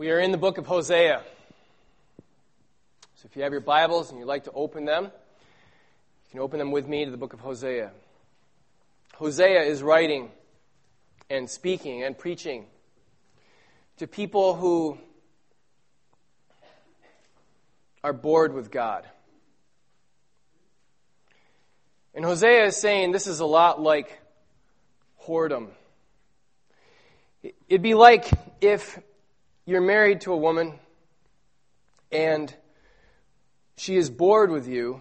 We are in the book of Hosea. So if you have your Bibles and you'd like to open them, you can open them with me to the book of Hosea. Hosea is writing and speaking and preaching to people who are bored with God. And Hosea is saying this is a lot like whoredom. It'd be like if you're married to a woman and she is bored with you,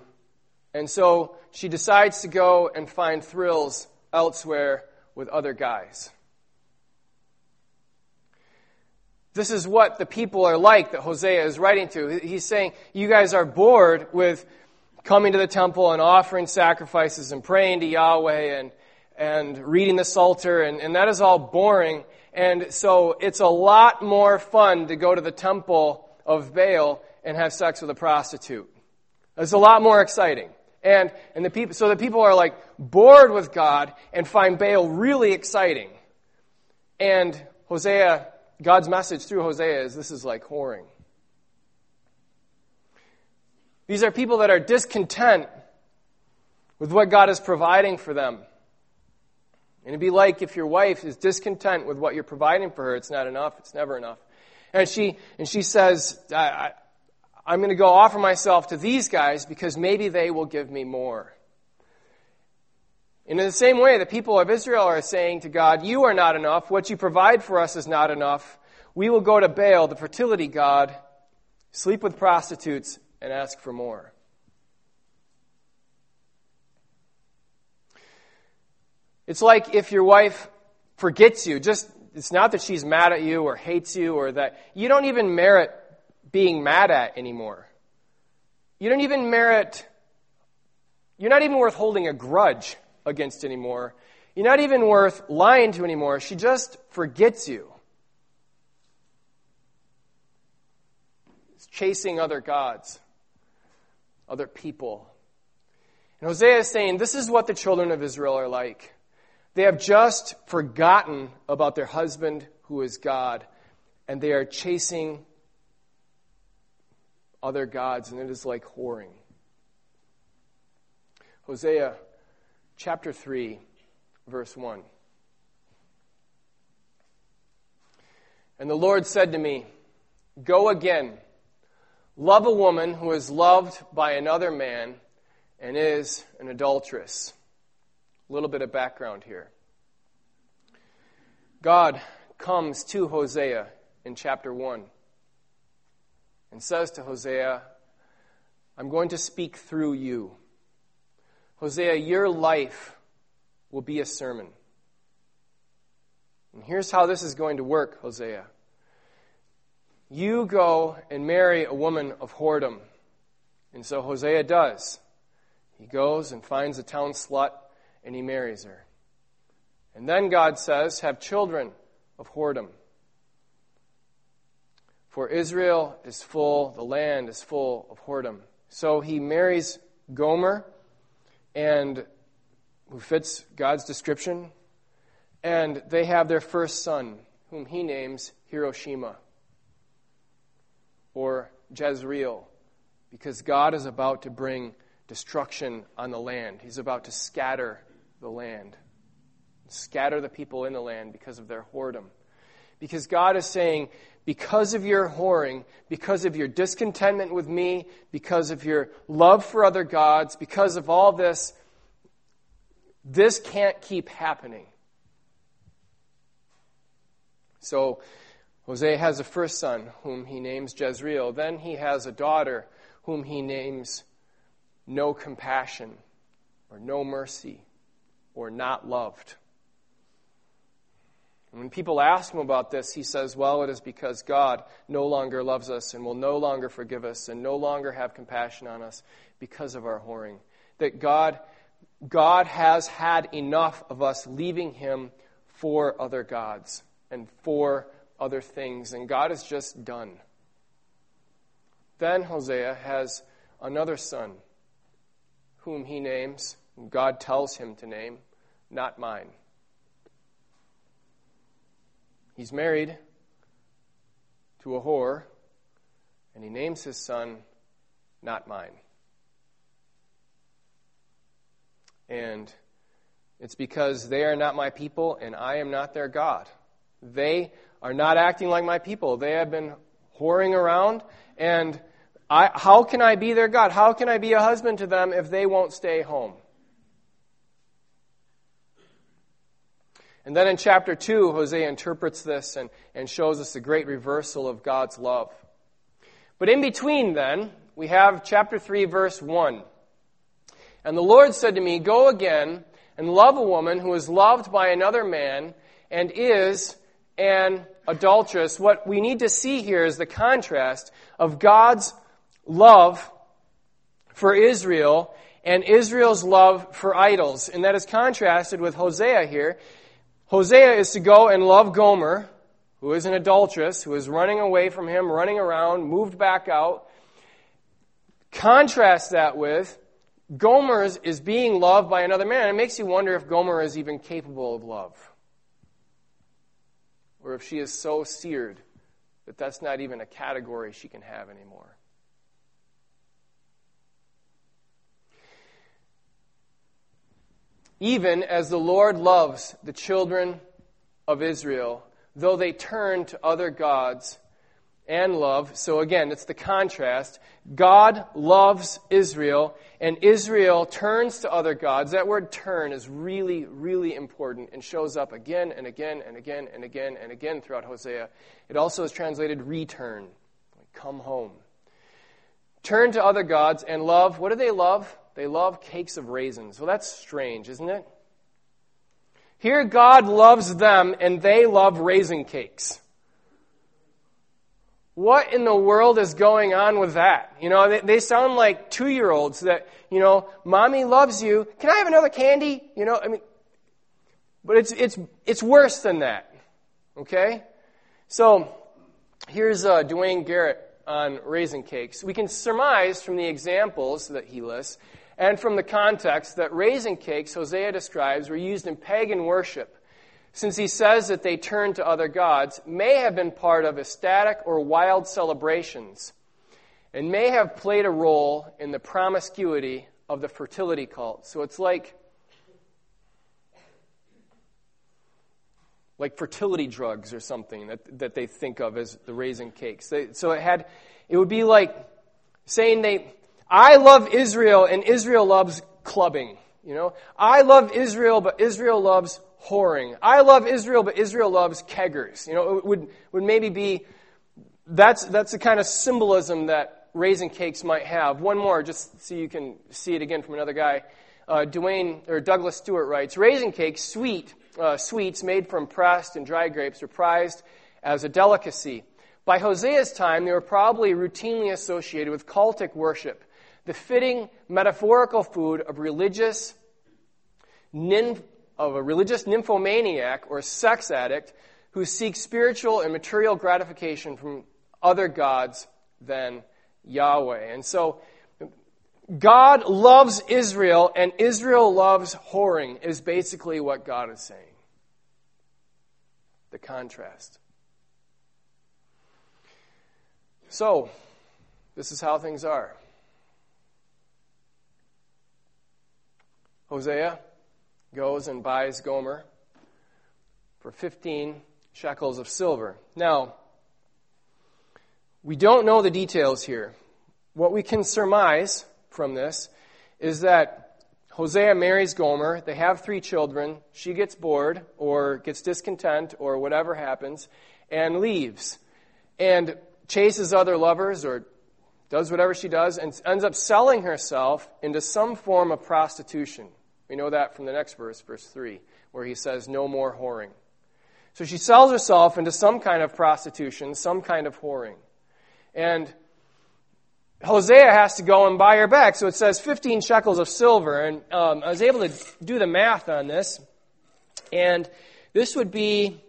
and so she decides to go and find thrills elsewhere with other guys. This is what the people are like that Hosea is writing to. He's saying, You guys are bored with coming to the temple and offering sacrifices and praying to Yahweh and, and reading the Psalter, and, and that is all boring. And so it's a lot more fun to go to the temple of Baal and have sex with a prostitute. It's a lot more exciting. And, and the people, so the people are like bored with God and find Baal really exciting. And Hosea, God's message through Hosea is this is like whoring. These are people that are discontent with what God is providing for them. And it'd be like if your wife is discontent with what you're providing for her, it's not enough, it's never enough. And she, and she says, I, I, am going to go offer myself to these guys because maybe they will give me more. And in the same way, the people of Israel are saying to God, You are not enough. What you provide for us is not enough. We will go to Baal, the fertility god, sleep with prostitutes, and ask for more. It's like if your wife forgets you, just it's not that she's mad at you or hates you or that you don't even merit being mad at anymore. You don't even merit you're not even worth holding a grudge against anymore. You're not even worth lying to anymore. She just forgets you. It's chasing other gods other people. And Hosea is saying this is what the children of Israel are like. They have just forgotten about their husband who is God, and they are chasing other gods, and it is like whoring. Hosea chapter 3, verse 1. And the Lord said to me, Go again love a woman who is loved by another man and is an adulteress. A little bit of background here. God comes to Hosea in chapter 1 and says to Hosea, I'm going to speak through you. Hosea, your life will be a sermon. And here's how this is going to work, Hosea. You go and marry a woman of whoredom. And so Hosea does. He goes and finds a town slut and he marries her. And then God says, Have children of whoredom. For Israel is full, the land is full of whoredom. So he marries Gomer, and who fits God's description, and they have their first son, whom he names Hiroshima or Jezreel because God is about to bring destruction on the land. He's about to scatter the land, scatter the people in the land because of their whoredom. Because God is saying, because of your whoring, because of your discontentment with me, because of your love for other gods, because of all this, this can't keep happening. So Hosea has a first son whom he names Jezreel. Then he has a daughter whom he names No Compassion, or No Mercy, or Not Loved. And when people ask him about this, he says, Well, it is because God no longer loves us and will no longer forgive us and no longer have compassion on us because of our whoring. That God, God has had enough of us leaving him for other gods and for other things, and God is just done. Then Hosea has another son, whom he names, God tells him to name, not mine. He's married, to a whore, and he names his son Not Mine. And it's because they are not my people and I am not their God. They are not acting like my people. They have been whoring around, and I, how can I be their God? How can I be a husband to them if they won't stay home? And then in chapter 2, Hosea interprets this and, and shows us the great reversal of God's love. But in between, then, we have chapter 3, verse 1. And the Lord said to me, Go again and love a woman who is loved by another man and is an adulteress. What we need to see here is the contrast of God's love for Israel and Israel's love for idols. And that is contrasted with Hosea here. Hosea is to go and love Gomer, who is an adulteress, who is running away from him, running around, moved back out. Contrast that with Gomer's is being loved by another man. It makes you wonder if Gomer is even capable of love. Or if she is so seared that that's not even a category she can have anymore. Even as the Lord loves the children of Israel, though they turn to other gods and love. So again, it's the contrast. God loves Israel, and Israel turns to other gods. That word turn is really, really important and shows up again and again and again and again and again throughout Hosea. It also is translated return, like come home. Turn to other gods and love. What do they love? They love cakes of raisins. Well, that's strange, isn't it? Here, God loves them and they love raisin cakes. What in the world is going on with that? You know, they, they sound like two year olds that, you know, mommy loves you. Can I have another candy? You know, I mean, but it's, it's, it's worse than that. Okay? So, here's uh, Duane Garrett on raisin cakes. We can surmise from the examples that he lists and from the context that raisin cakes Hosea describes were used in pagan worship, since he says that they turned to other gods, may have been part of ecstatic or wild celebrations, and may have played a role in the promiscuity of the fertility cult. So it's like like fertility drugs or something that, that they think of as the raisin cakes. They, so it had, it would be like saying they, I love Israel and Israel loves clubbing. You know, I love Israel, but Israel loves whoring. I love Israel, but Israel loves keggers. You know, it would, would maybe be, that's, that's the kind of symbolism that raisin cakes might have. One more, just so you can see it again from another guy. Uh, Duane, or Douglas Stuart writes, raisin cakes, sweet, uh, sweets made from pressed and dried grapes were prized as a delicacy. By Hosea's time, they were probably routinely associated with cultic worship the fitting metaphorical food of religious of a religious nymphomaniac or sex addict who seeks spiritual and material gratification from other gods than Yahweh. And so God loves Israel and Israel loves whoring is basically what God is saying. The contrast. So, this is how things are. Hosea goes and buys Gomer for 15 shekels of silver. Now, we don't know the details here. What we can surmise from this is that Hosea marries Gomer. They have three children. She gets bored or gets discontent or whatever happens and leaves and chases other lovers or does whatever she does and ends up selling herself into some form of prostitution. We know that from the next verse, verse 3, where he says, No more whoring. So she sells herself into some kind of prostitution, some kind of whoring. And Hosea has to go and buy her back. So it says 15 shekels of silver. And um, I was able to do the math on this. And this would be,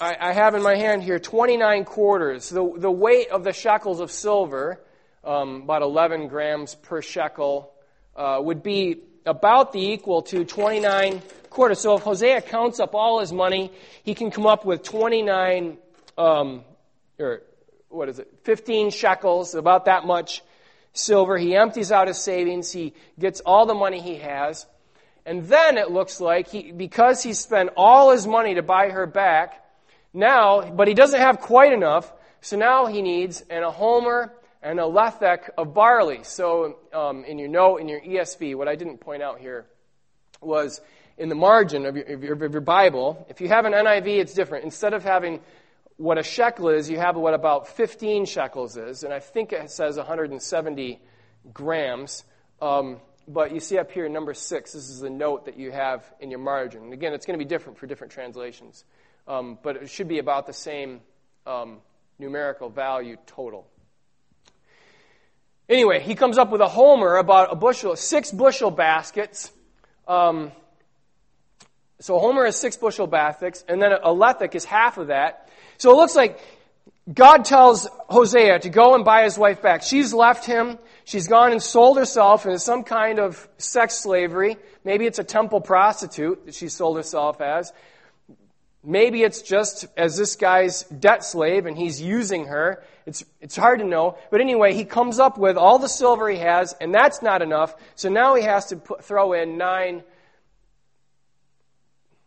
I, I have in my hand here 29 quarters. The, the weight of the shekels of silver, um, about 11 grams per shekel, uh, would be about the equal to 29 quarters. So if Hosea counts up all his money, he can come up with 29, um, or what is it, 15 shekels, about that much silver. He empties out his savings. He gets all the money he has. And then it looks like he, because he spent all his money to buy her back, now, but he doesn't have quite enough, so now he needs an, a homer and a lethek of barley. So um, in your note, in your ESV, what I didn't point out here was in the margin of your, of your, of your Bible, if you have an NIV, it's different. Instead of having what a shekel is, you have what about 15 shekels is, and I think it says 170 grams. Um, but you see up here, number six, this is the note that you have in your margin. And again, it's going to be different for different translations, um, but it should be about the same um, numerical value total. Anyway, he comes up with a homer about a bushel, six bushel baskets. Um, so homer is six bushel baskets, and then a lethek is half of that. So it looks like God tells Hosea to go and buy his wife back. She's left him. She's gone and sold herself into some kind of sex slavery. Maybe it's a temple prostitute that she sold herself as. Maybe it's just as this guy's debt slave and he's using her. It's, it's hard to know. But anyway, he comes up with all the silver he has, and that's not enough. So now he has to put, throw in nine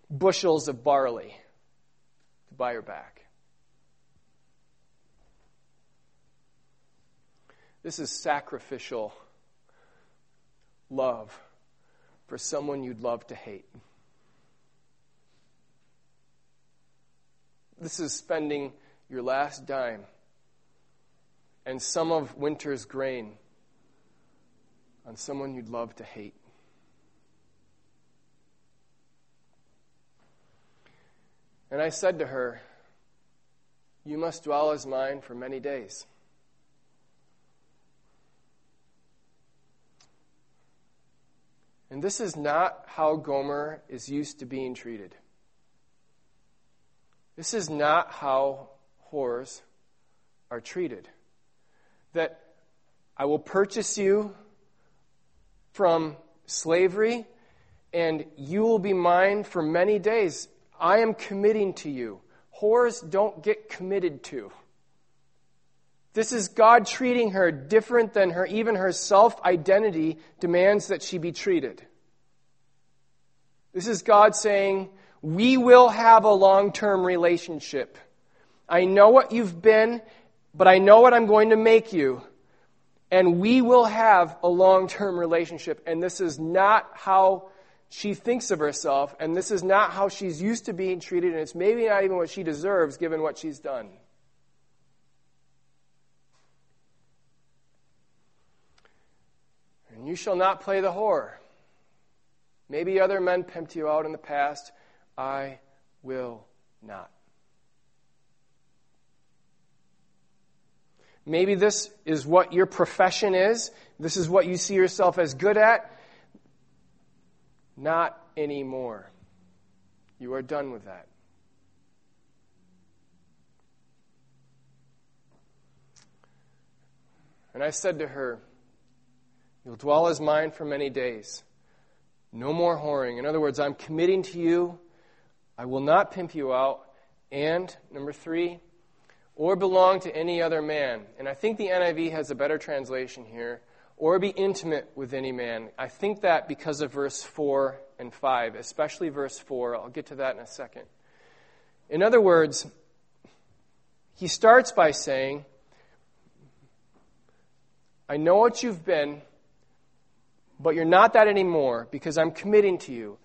bushels of barley to buy her back. This is sacrificial love for someone you'd love to hate. This is spending your last dime and some of winter's grain on someone you'd love to hate. And I said to her, You must dwell as mine for many days. And this is not how Gomer is used to being treated. This is not how whores are treated. That I will purchase you from slavery and you will be mine for many days. I am committing to you. Whores don't get committed to. This is God treating her different than her, even her self identity demands that she be treated. This is God saying, We will have a long term relationship. I know what you've been, but I know what I'm going to make you. And we will have a long term relationship. And this is not how she thinks of herself, and this is not how she's used to being treated, and it's maybe not even what she deserves given what she's done. And you shall not play the whore. Maybe other men pimped you out in the past. I will not. Maybe this is what your profession is. This is what you see yourself as good at. Not anymore. You are done with that. And I said to her, You'll dwell as mine for many days. No more whoring. In other words, I'm committing to you. I will not pimp you out. And, number three, or belong to any other man. And I think the NIV has a better translation here or be intimate with any man. I think that because of verse 4 and 5, especially verse 4. I'll get to that in a second. In other words, he starts by saying, I know what you've been, but you're not that anymore because I'm committing to you.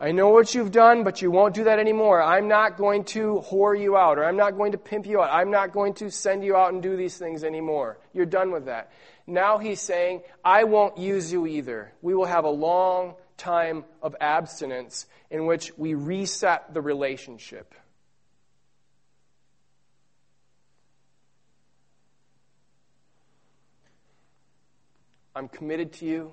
I know what you've done, but you won't do that anymore. I'm not going to whore you out, or I'm not going to pimp you out. I'm not going to send you out and do these things anymore. You're done with that. Now he's saying, I won't use you either. We will have a long time of abstinence in which we reset the relationship. I'm committed to you.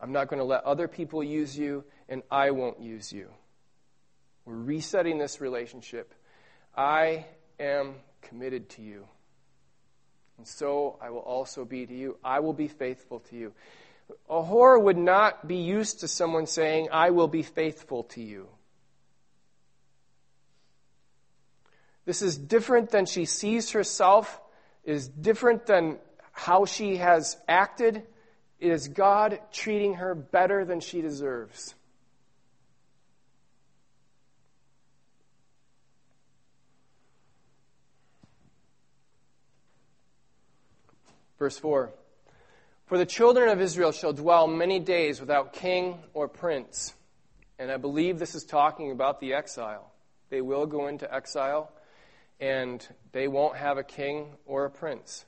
I'm not going to let other people use you, and I won't use you. We're resetting this relationship. I am committed to you. And so I will also be to you. I will be faithful to you. A whore would not be used to someone saying, I will be faithful to you. This is different than she sees herself, it is different than how she has acted. It is God treating her better than she deserves. Verse 4 For the children of Israel shall dwell many days without king or prince. And I believe this is talking about the exile. They will go into exile, and they won't have a king or a prince.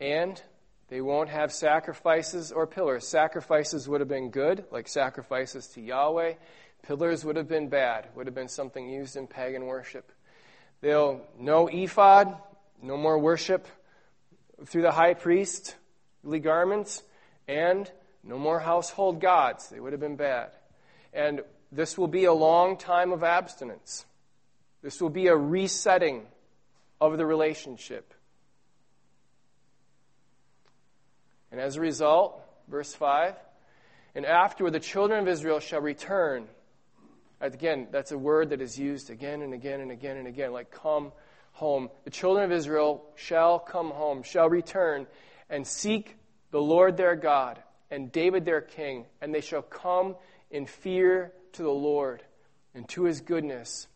And they won't have sacrifices or pillars. Sacrifices would have been good, like sacrifices to Yahweh. Pillars would have been bad, would have been something used in pagan worship. They'll no ephod, no more worship through the high priestly garments, and no more household gods. They would have been bad. And this will be a long time of abstinence. This will be a resetting of the relationship. And as a result, verse 5 And afterward the children of Israel shall return. Again, that's a word that is used again and again and again and again, like come home. The children of Israel shall come home, shall return, and seek the Lord their God and David their king, and they shall come in fear to the Lord and to his goodness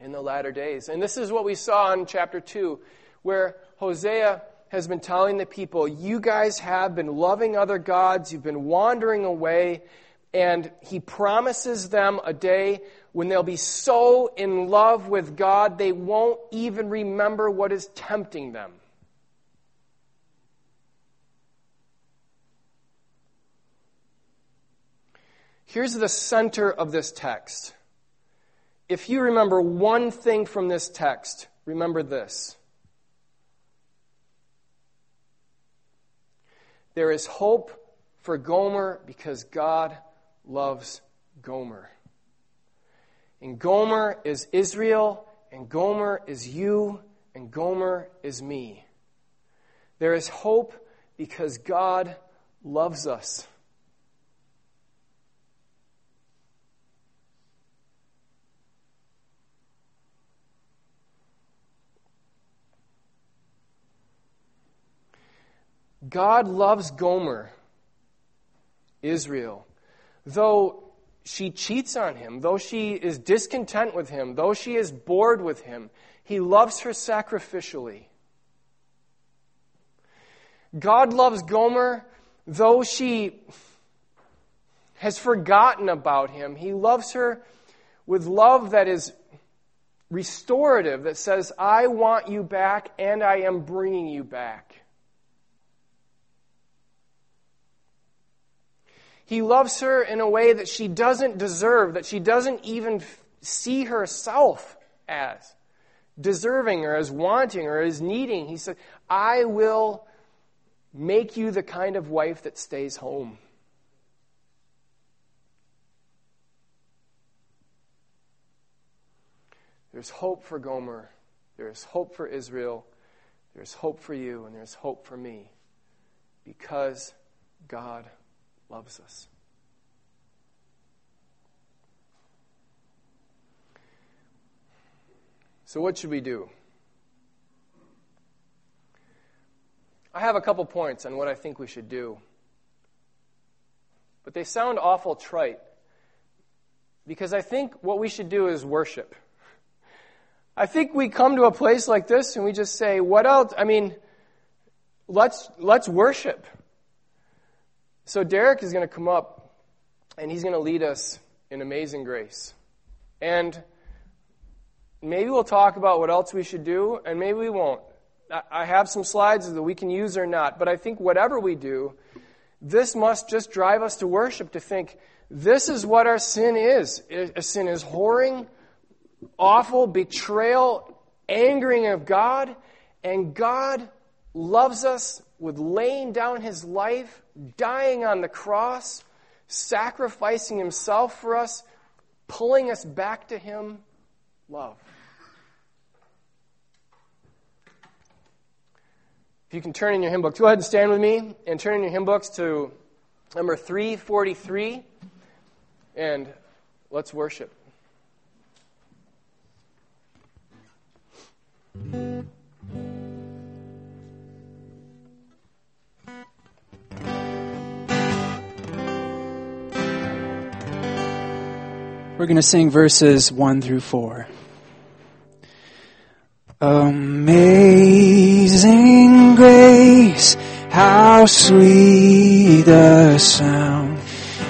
in the latter days. And this is what we saw in chapter 2, where Hosea has been telling the people, You guys have been loving other gods, you've been wandering away, and he promises them a day when they'll be so in love with God, they won't even remember what is tempting them. Here's the center of this text. If you remember one thing from this text, remember this. There is hope for Gomer because God loves Gomer. And Gomer is Israel, and Gomer is you, and Gomer is me. There is hope because God loves us. God loves Gomer, Israel, though she cheats on him, though she is discontent with him, though she is bored with him, he loves her sacrificially. God loves Gomer, though she has forgotten about him. He loves her with love that is restorative, that says, I want you back and I am bringing you back. He loves her in a way that she doesn't deserve, that she doesn't even see herself as deserving or as wanting or as needing. He said, I will make you the kind of wife that stays home. There's hope for Gomer. There's hope for Israel. There's hope for you, and there's hope for me because God loves us. So, what should we do? I have a couple points on what I think we should do. But they sound awful trite because I think what we should do is worship. I think we come to a place like this and we just say, what else? I mean, let's, let's worship. So Derek is going to come up and he's going to lead us in amazing grace. And maybe we'll talk about what else we should do, and maybe we won't. I have some slides that we can use or not, but I think whatever we do, this must just drive us to worship, to think, this is what our sin is. A sin is whoring, awful, betrayal, angering of God, and God loves us with laying down his life, dying on the cross, sacrificing himself for us, pulling us back to him. Love. If you can turn in your hymn books, go ahead and stand with me and turn in your hymn books to number 343 and let's worship. We're going to sing verses 1 through 4. Amazing grace, how sweet the sound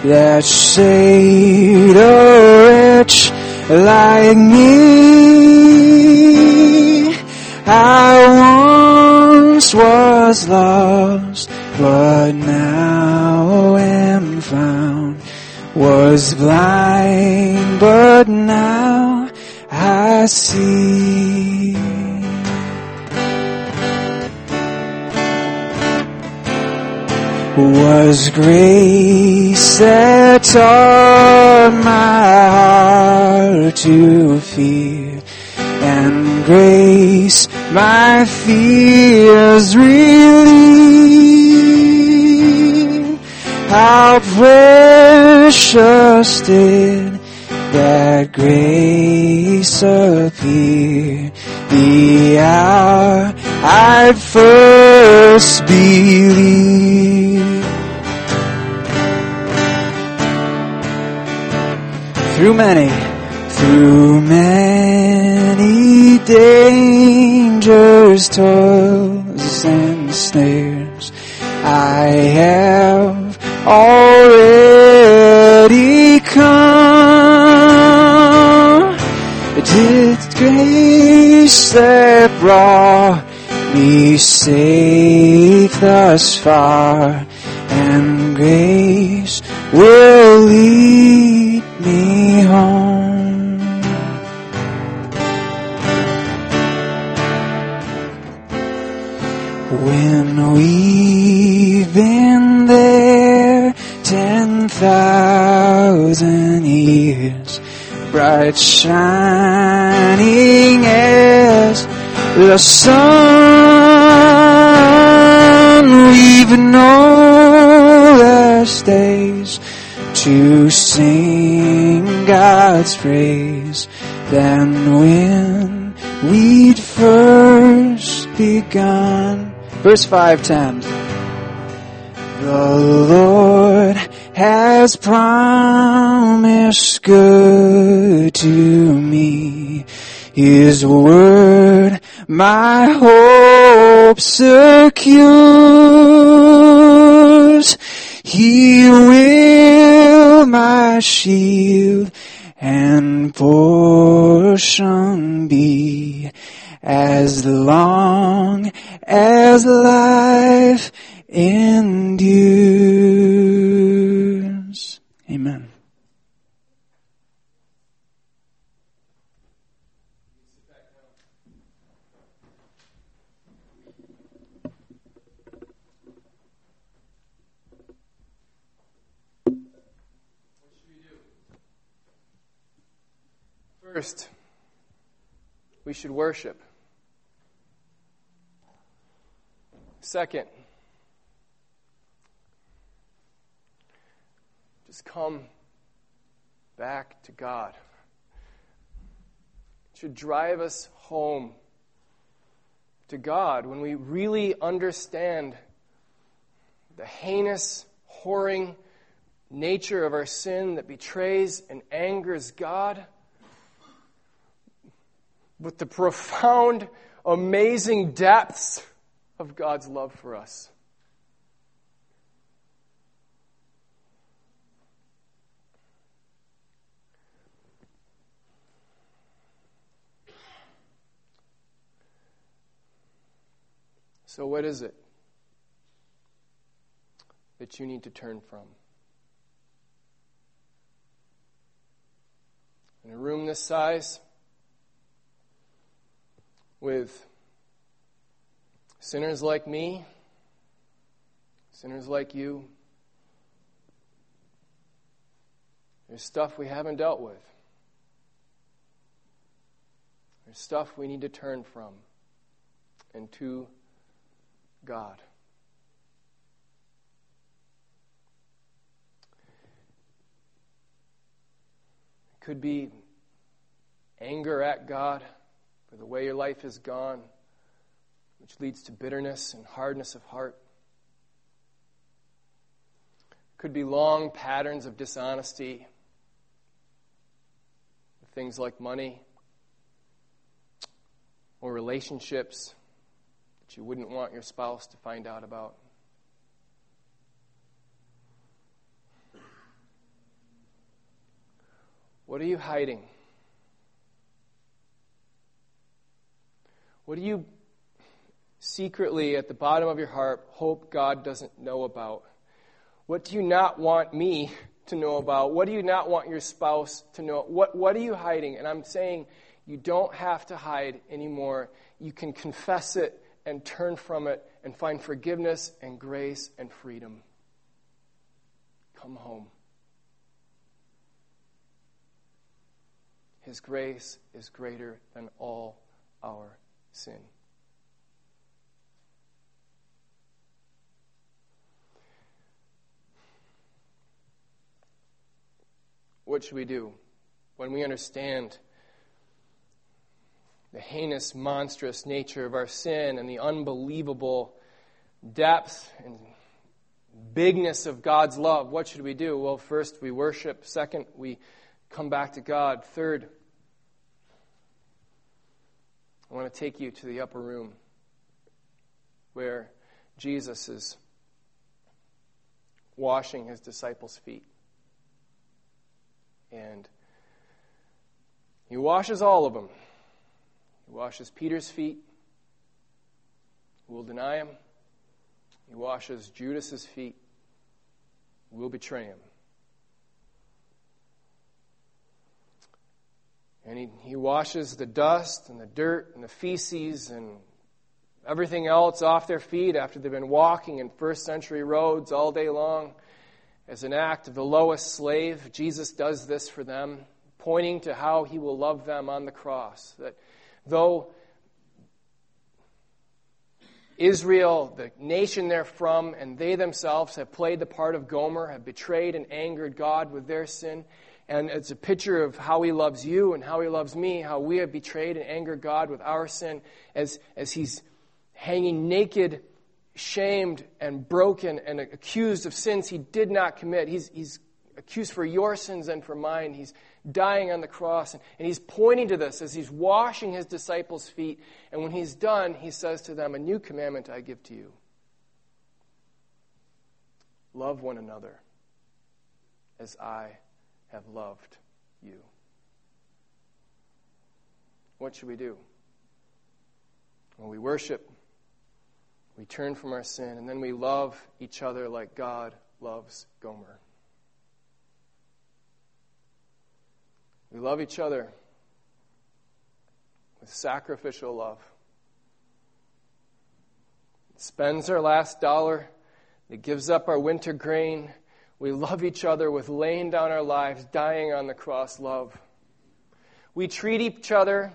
that saved a wretch like me. I once was lost, but now. Was blind, but now I see. Was grace that taught my heart to fear, and grace my fears relieve. How precious did that grace appear the hour I first believed. Through many, through many dangers, toils, and snares, I have already come. Did grace that brought me safe thus far, and grace will lead me home. When we've thousand years, bright shining as the sun, we've no less days to sing God's praise than when we'd first begun. Verse 510. The Lord has promised good to me. His word my hope secures. He will my shield and portion be as long as life endures. Amen. First, we should worship. Second, just come back to God. It should drive us home to God when we really understand the heinous, whoring nature of our sin that betrays and angers God with the profound, amazing depths of God's love for us. So, what is it that you need to turn from? In a room this size, with sinners like me, sinners like you. There's stuff we haven't dealt with. There's stuff we need to turn from and to God. It could be anger at God for the way your life has gone, which leads to bitterness and hardness of heart. Could be long patterns of dishonesty. things like money or relationships that you wouldn't want your spouse to find out about. What are you hiding? What do you secretly at the bottom of your heart hope God doesn't know about? What do you not want me to know about? What do you not want your spouse to know? What, what are you hiding? And I'm saying you don't have to hide anymore. You can confess it and turn from it and find forgiveness and grace and freedom. Come home. His grace is greater than all our sin. What should we do when we understand the heinous, monstrous nature of our sin and the unbelievable depth and bigness of God's love? What should we do? Well, first, we worship. Second, we come back to God. Third, I want to take you to the upper room where Jesus is washing his disciples' feet. And he washes all of them. He washes Peter's feet, who will deny him. He washes Judas's feet, who will betray him. And he, he washes the dust and the dirt and the feces and everything else off their feet after they've been walking in first century roads all day long as an act of the lowest slave. Jesus does this for them, pointing to how he will love them on the cross. That though Israel, the nation they're from, and they themselves have played the part of Gomer, have betrayed and angered God with their sin, and it's a picture of how he loves you and how he loves me, how we have betrayed and angered God with our sin as, as he's hanging naked, shamed, and broken and accused of sins he did not commit. He's, he's accused for your sins and for mine. He's dying on the cross. And, and he's pointing to this as he's washing his disciples' feet. And when he's done, he says to them, A new commandment I give to you love one another as I have loved you. What should we do? Well, we worship, we turn from our sin, and then we love each other like God loves Gomer. We love each other with sacrificial love. Spends our last dollar, it gives up our winter grain, we love each other with laying down our lives, dying on the cross love. We treat each other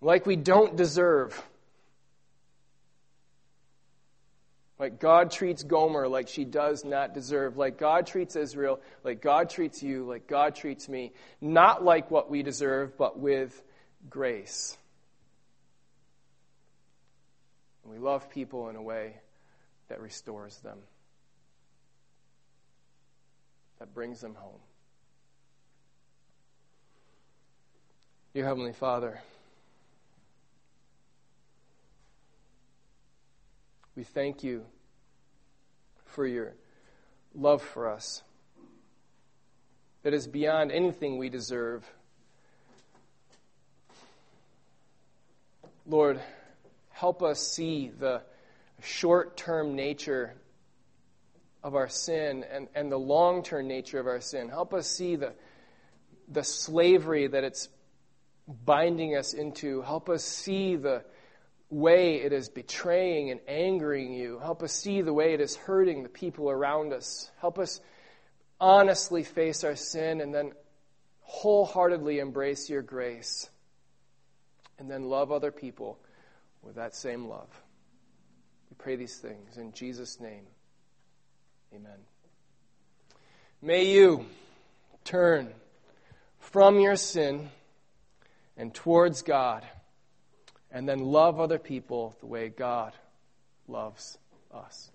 like we don't deserve. Like God treats Gomer like she does not deserve. Like God treats Israel, like God treats you, like God treats me. Not like what we deserve, but with grace. And we love people in a way that restores them that brings them home. Dear Heavenly Father, we thank you for your love for us that is beyond anything we deserve. Lord, help us see the short term nature of our sin and, and the long term nature of our sin. Help us see the, the slavery that it's binding us into. Help us see the way it is betraying and angering you. Help us see the way it is hurting the people around us. Help us honestly face our sin and then wholeheartedly embrace your grace. And then love other people with that same love. We pray these things in Jesus' name. Amen. May you turn from your sin and towards God, and then love other people the way God loves us.